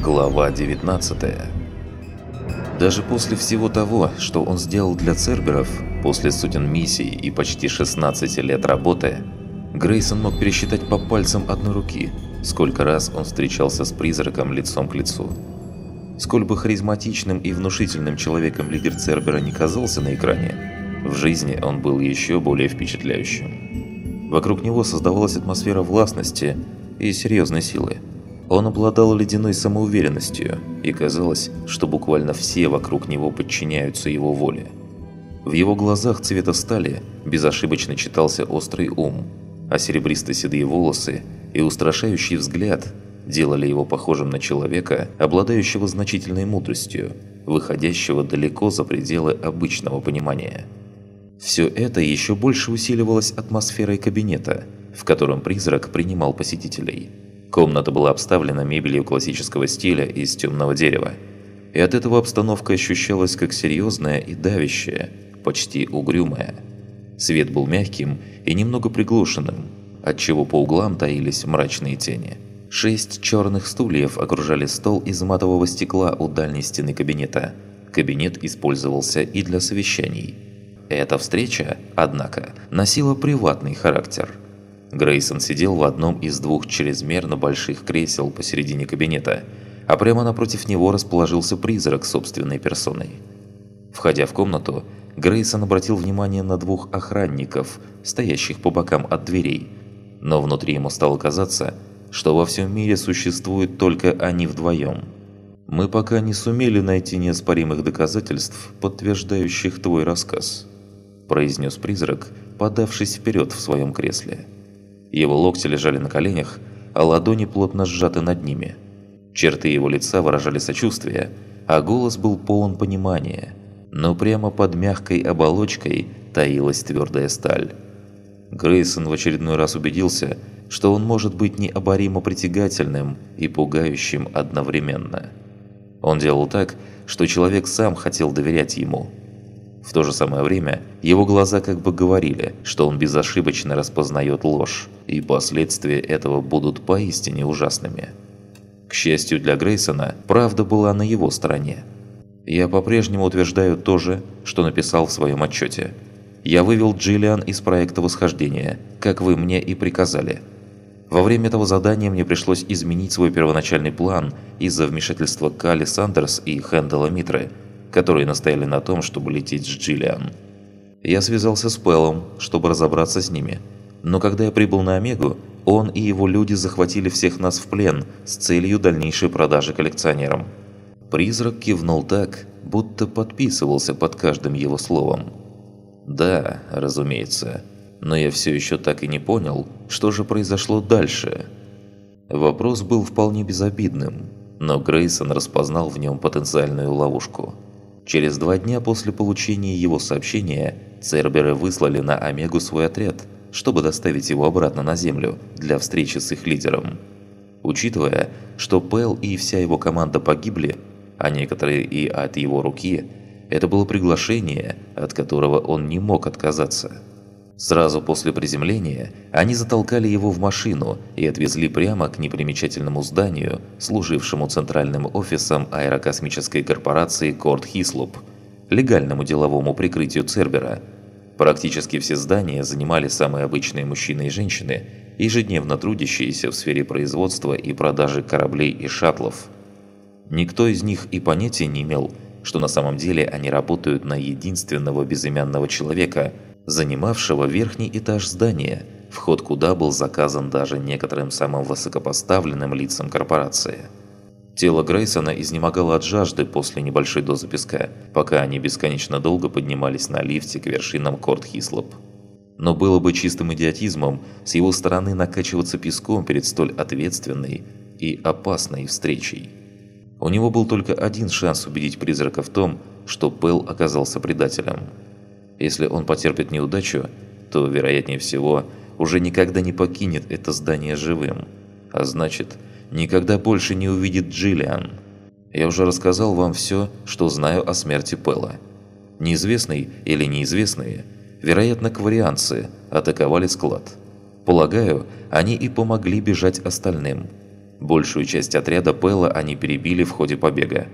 Глава 19 Даже после всего того, что он сделал для Церберов, после сотен миссий и почти 16 лет работы, Грейсон мог пересчитать по пальцам одной руки, сколько раз он встречался с призраком лицом к лицу. Сколь бы харизматичным и внушительным человеком лидер Цербера не казался на экране, в жизни он был еще более впечатляющим. Вокруг него создавалась атмосфера властности и серьезной силы. Он обладал ледяной самоуверенностью, и казалось, что буквально все вокруг него подчиняются его воле. В его глазах цвета стали безошибочно читался острый ум, а серебристо-седые волосы и устрашающий взгляд делали его похожим на человека, обладающего значительной мудростью, выходящего далеко за пределы обычного понимания. Все это еще больше усиливалось атмосферой кабинета, в котором призрак принимал посетителей – Комната была обставлена мебелью классического стиля из темного дерева. И от этого обстановка ощущалась как серьезная и давящая, почти угрюмая. Свет был мягким и немного приглушенным, отчего по углам таились мрачные тени. Шесть черных стульев окружали стол из матового стекла у дальней стены кабинета. Кабинет использовался и для совещаний. Эта встреча, однако, носила приватный характер – Грейсон сидел в одном из двух чрезмерно больших кресел посередине кабинета, а прямо напротив него расположился призрак собственной персоной. Входя в комнату, Грейсон обратил внимание на двух охранников, стоящих по бокам от дверей, но внутри ему стало казаться, что во всем мире существуют только они вдвоем. «Мы пока не сумели найти неоспоримых доказательств, подтверждающих твой рассказ», произнес призрак, подавшись вперед в своем кресле. Его локти лежали на коленях, а ладони плотно сжаты над ними. Черты его лица выражали сочувствие, а голос был полон понимания. Но прямо под мягкой оболочкой таилась твердая сталь. Грейсон в очередной раз убедился, что он может быть необоримо притягательным и пугающим одновременно. Он делал так, что человек сам хотел доверять ему – в то же самое время его глаза как бы говорили, что он безошибочно распознает ложь, и последствия этого будут поистине ужасными. К счастью для Грейсона, правда была на его стороне. Я по-прежнему утверждаю то же, что написал в своем отчете. Я вывел Джиллиан из проекта восхождения, как вы мне и приказали. Во время этого задания мне пришлось изменить свой первоначальный план из-за вмешательства Кали Сандерс и Хэндала Митры – которые настояли на том, чтобы лететь с Джиллиан. Я связался с Пэлом, чтобы разобраться с ними. Но когда я прибыл на Омегу, он и его люди захватили всех нас в плен с целью дальнейшей продажи коллекционерам. Призрак кивнул так, будто подписывался под каждым его словом. «Да, разумеется. Но я все еще так и не понял, что же произошло дальше». Вопрос был вполне безобидным, но Грейсон распознал в нем потенциальную ловушку – Через два дня после получения его сообщения Церберы выслали на Омегу свой отряд, чтобы доставить его обратно на Землю для встречи с их лидером. Учитывая, что Пэл и вся его команда погибли, а некоторые и от его руки, это было приглашение, от которого он не мог отказаться. Сразу после приземления они затолкали его в машину и отвезли прямо к непримечательному зданию, служившему центральным офисом аэрокосмической корпорации Корт Хислоп, легальному деловому прикрытию Цербера. Практически все здания занимали самые обычные мужчины и женщины, ежедневно трудящиеся в сфере производства и продажи кораблей и шаттлов. Никто из них и понятия не имел, что на самом деле они работают на единственного безымянного человека – занимавшего верхний этаж здания, вход куда был заказан даже некоторым самым высокопоставленным лицам корпорации. Тело Грейсона изнемогало от жажды после небольшой дозы песка, пока они бесконечно долго поднимались на лифте к вершинам Корт Хислоп. Но было бы чистым идиотизмом с его стороны накачиваться песком перед столь ответственной и опасной встречей. У него был только один шанс убедить призрака в том, что Пэл оказался предателем – если он потерпит неудачу, то, вероятнее всего, уже никогда не покинет это здание живым. А значит, никогда больше не увидит Джиллиан. Я уже рассказал вам все, что знаю о смерти Пэла. Неизвестные или неизвестные, вероятно, кварианцы, атаковали склад. Полагаю, они и помогли бежать остальным. Большую часть отряда Пэла они перебили в ходе побега.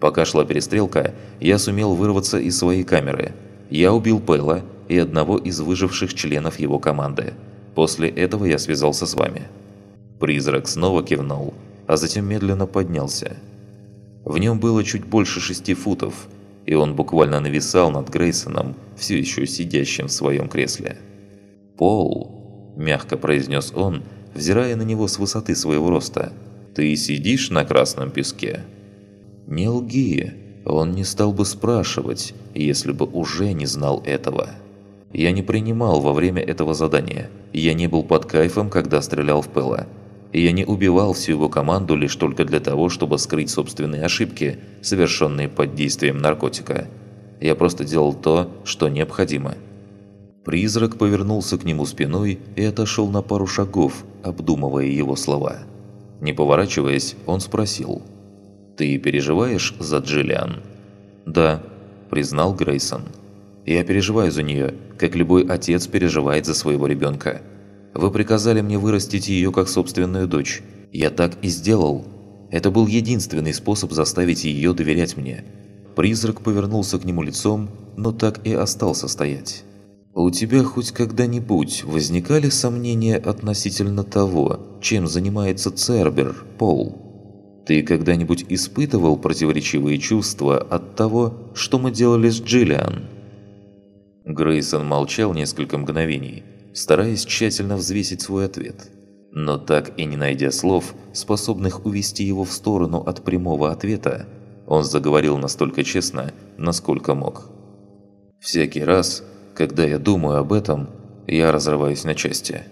Пока шла перестрелка, я сумел вырваться из своей камеры. Я убил Пэла и одного из выживших членов его команды. После этого я связался с вами. Призрак снова кивнул, а затем медленно поднялся. В нем было чуть больше шести футов, и он буквально нависал над Грейсоном, все еще сидящим в своем кресле. «Пол», – мягко произнес он, взирая на него с высоты своего роста, – «ты сидишь на красном песке?» Не лги, он не стал бы спрашивать, если бы уже не знал этого. Я не принимал во время этого задания, я не был под кайфом, когда стрелял в Пэла. Я не убивал всю его команду лишь только для того, чтобы скрыть собственные ошибки, совершенные под действием наркотика. Я просто делал то, что необходимо. Призрак повернулся к нему спиной и отошел на пару шагов, обдумывая его слова. Не поворачиваясь, он спросил – «Ты переживаешь за Джиллиан?» «Да», – признал Грейсон. «Я переживаю за нее, как любой отец переживает за своего ребенка. Вы приказали мне вырастить ее как собственную дочь. Я так и сделал. Это был единственный способ заставить ее доверять мне». Призрак повернулся к нему лицом, но так и остался стоять. «У тебя хоть когда-нибудь возникали сомнения относительно того, чем занимается Цербер, Пол?» Ты когда-нибудь испытывал противоречивые чувства от того, что мы делали с Джиллиан?» Грейсон молчал несколько мгновений, стараясь тщательно взвесить свой ответ. Но так и не найдя слов, способных увести его в сторону от прямого ответа, он заговорил настолько честно, насколько мог. «Всякий раз, когда я думаю об этом, я разрываюсь на части».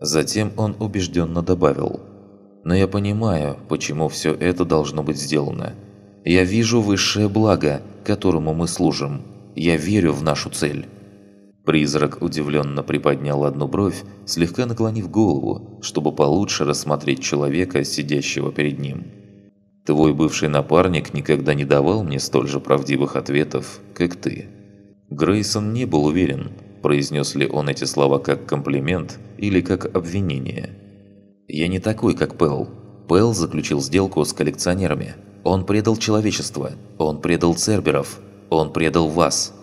Затем он убежденно добавил – но я понимаю, почему все это должно быть сделано. Я вижу высшее благо, которому мы служим. Я верю в нашу цель». Призрак удивленно приподнял одну бровь, слегка наклонив голову, чтобы получше рассмотреть человека, сидящего перед ним. «Твой бывший напарник никогда не давал мне столь же правдивых ответов, как ты». Грейсон не был уверен, произнес ли он эти слова как комплимент или как обвинение. «Я не такой, как Пэл. Пэл заключил сделку с коллекционерами. Он предал человечество. Он предал Церберов. Он предал вас».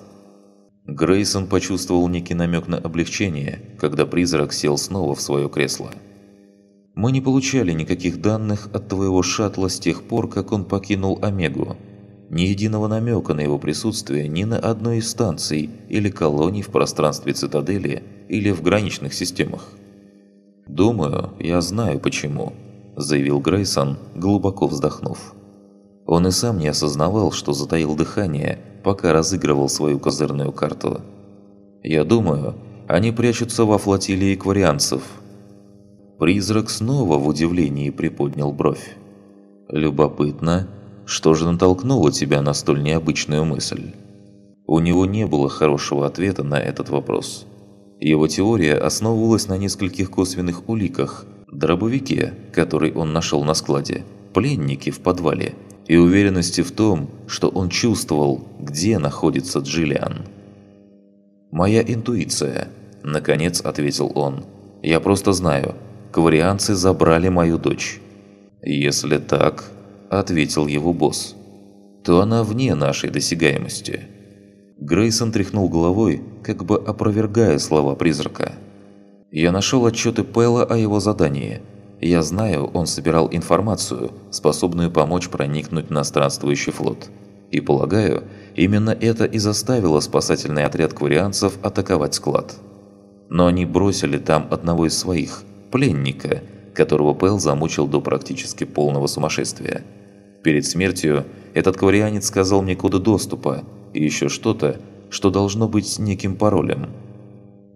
Грейсон почувствовал некий намек на облегчение, когда призрак сел снова в свое кресло. «Мы не получали никаких данных от твоего шаттла с тех пор, как он покинул Омегу. Ни единого намека на его присутствие ни на одной из станций или колоний в пространстве цитадели или в граничных системах. «Думаю, я знаю почему», – заявил Грейсон, глубоко вздохнув. Он и сам не осознавал, что затаил дыхание, пока разыгрывал свою козырную карту. «Я думаю, они прячутся во флотилии кварианцев». Призрак снова в удивлении приподнял бровь. «Любопытно, что же натолкнуло тебя на столь необычную мысль?» У него не было хорошего ответа на этот вопрос. Его теория основывалась на нескольких косвенных уликах. Дробовике, который он нашел на складе, пленнике в подвале и уверенности в том, что он чувствовал, где находится Джиллиан. «Моя интуиция», – наконец ответил он. «Я просто знаю, кварианцы забрали мою дочь». «Если так», – ответил его босс, – «то она вне нашей досягаемости». Грейсон тряхнул головой, как бы опровергая слова призрака. «Я нашел отчеты Пэла о его задании. Я знаю, он собирал информацию, способную помочь проникнуть на странствующий флот. И полагаю, именно это и заставило спасательный отряд кварианцев атаковать склад. Но они бросили там одного из своих, пленника, которого Пэл замучил до практически полного сумасшествия. Перед смертью этот кварианец сказал мне коды доступа, и еще что-то, что должно быть неким паролем.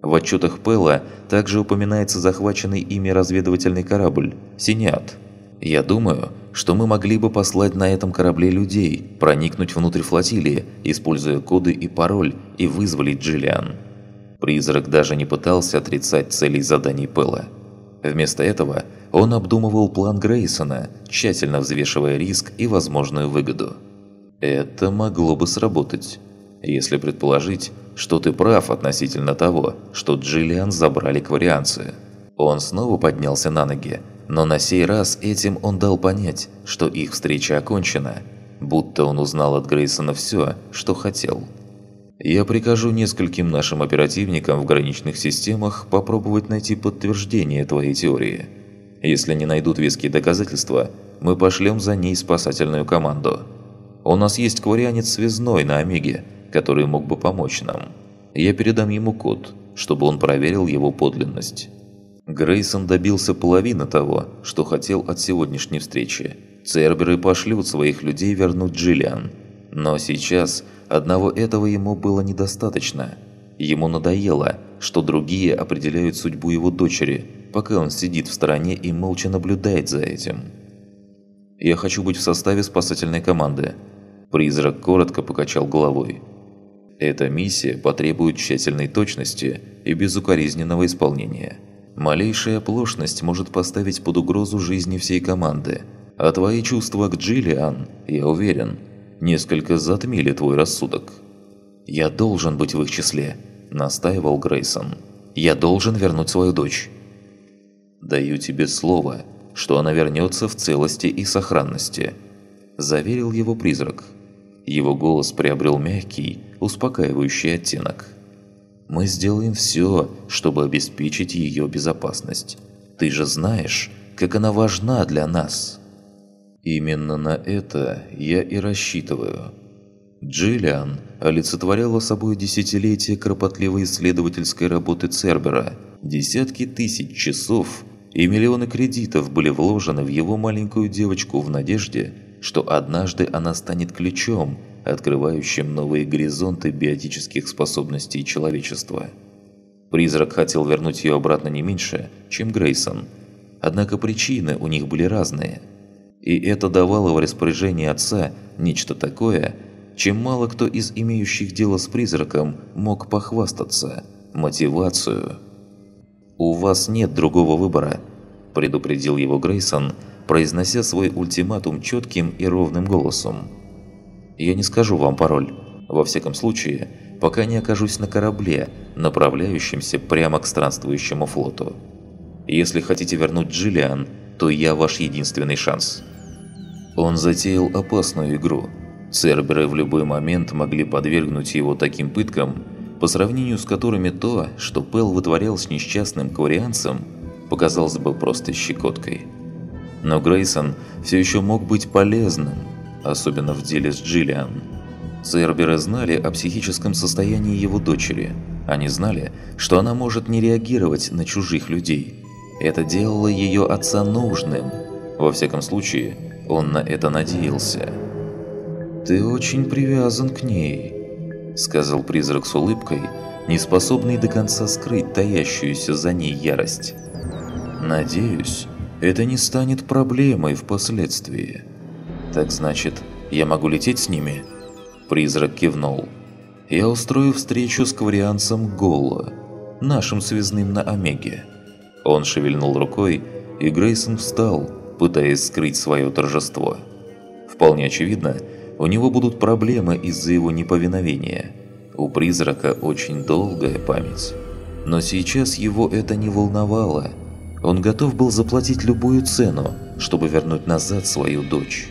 В отчетах Пэла также упоминается захваченный ими разведывательный корабль «Синиат». Я думаю, что мы могли бы послать на этом корабле людей, проникнуть внутрь флотилии, используя коды и пароль, и вызволить Джиллиан. Призрак даже не пытался отрицать целей заданий Пэла. Вместо этого он обдумывал план Грейсона, тщательно взвешивая риск и возможную выгоду. Это могло бы сработать, если предположить, что ты прав относительно того, что Джиллиан забрали кварианцы. Он снова поднялся на ноги, но на сей раз этим он дал понять, что их встреча окончена, будто он узнал от Грейсона все, что хотел. Я прикажу нескольким нашим оперативникам в граничных системах попробовать найти подтверждение твоей теории. Если не найдут веские доказательства, мы пошлем за ней спасательную команду. У нас есть кварианец связной на Омеге, который мог бы помочь нам. Я передам ему код, чтобы он проверил его подлинность. Грейсон добился половины того, что хотел от сегодняшней встречи. Церберы пошлют своих людей вернуть Джиллиан. Но сейчас одного этого ему было недостаточно. Ему надоело, что другие определяют судьбу его дочери, пока он сидит в стороне и молча наблюдает за этим. «Я хочу быть в составе спасательной команды». Призрак коротко покачал головой. «Эта миссия потребует тщательной точности и безукоризненного исполнения». Малейшая оплошность может поставить под угрозу жизни всей команды. А твои чувства к Джиллиан, я уверен, несколько затмили твой рассудок. «Я должен быть в их числе», – настаивал Грейсон. «Я должен вернуть свою дочь». «Даю тебе слово, что она вернется в целости и сохранности», – заверил его призрак. Его голос приобрел мягкий, успокаивающий оттенок. Мы сделаем все, чтобы обеспечить ее безопасность. Ты же знаешь, как она важна для нас. Именно на это я и рассчитываю. Джиллиан олицетворяла собой десятилетие кропотливой исследовательской работы Цербера. Десятки тысяч часов и миллионы кредитов были вложены в его маленькую девочку в надежде, что однажды она станет ключом, открывающим новые горизонты биотических способностей человечества. Призрак хотел вернуть ее обратно не меньше, чем Грейсон. Однако причины у них были разные. И это давало в распоряжение отца нечто такое, чем мало кто из имеющих дело с призраком мог похвастаться – мотивацию. «У вас нет другого выбора», – предупредил его Грейсон, произнося свой ультиматум четким и ровным голосом. Я не скажу вам пароль. Во всяком случае, пока не окажусь на корабле, направляющемся прямо к странствующему флоту. Если хотите вернуть Джиллиан, то я ваш единственный шанс. Он затеял опасную игру. Церберы в любой момент могли подвергнуть его таким пыткам, по сравнению с которыми то, что Пел вытворял с несчастным кварианцем, показалось бы просто щекоткой. Но Грейсон все еще мог быть полезным, особенно в деле с Джиллиан. Церберы знали о психическом состоянии его дочери. Они знали, что она может не реагировать на чужих людей. Это делало ее отца нужным. Во всяком случае, он на это надеялся. «Ты очень привязан к ней», — сказал призрак с улыбкой, не способный до конца скрыть таящуюся за ней ярость. «Надеюсь, это не станет проблемой впоследствии». «Так значит, я могу лететь с ними?» Призрак кивнул. «Я устрою встречу с кварианцем Голла, нашим связным на Омеге». Он шевельнул рукой, и Грейсон встал, пытаясь скрыть свое торжество. Вполне очевидно, у него будут проблемы из-за его неповиновения. У призрака очень долгая память. Но сейчас его это не волновало. Он готов был заплатить любую цену, чтобы вернуть назад свою дочь.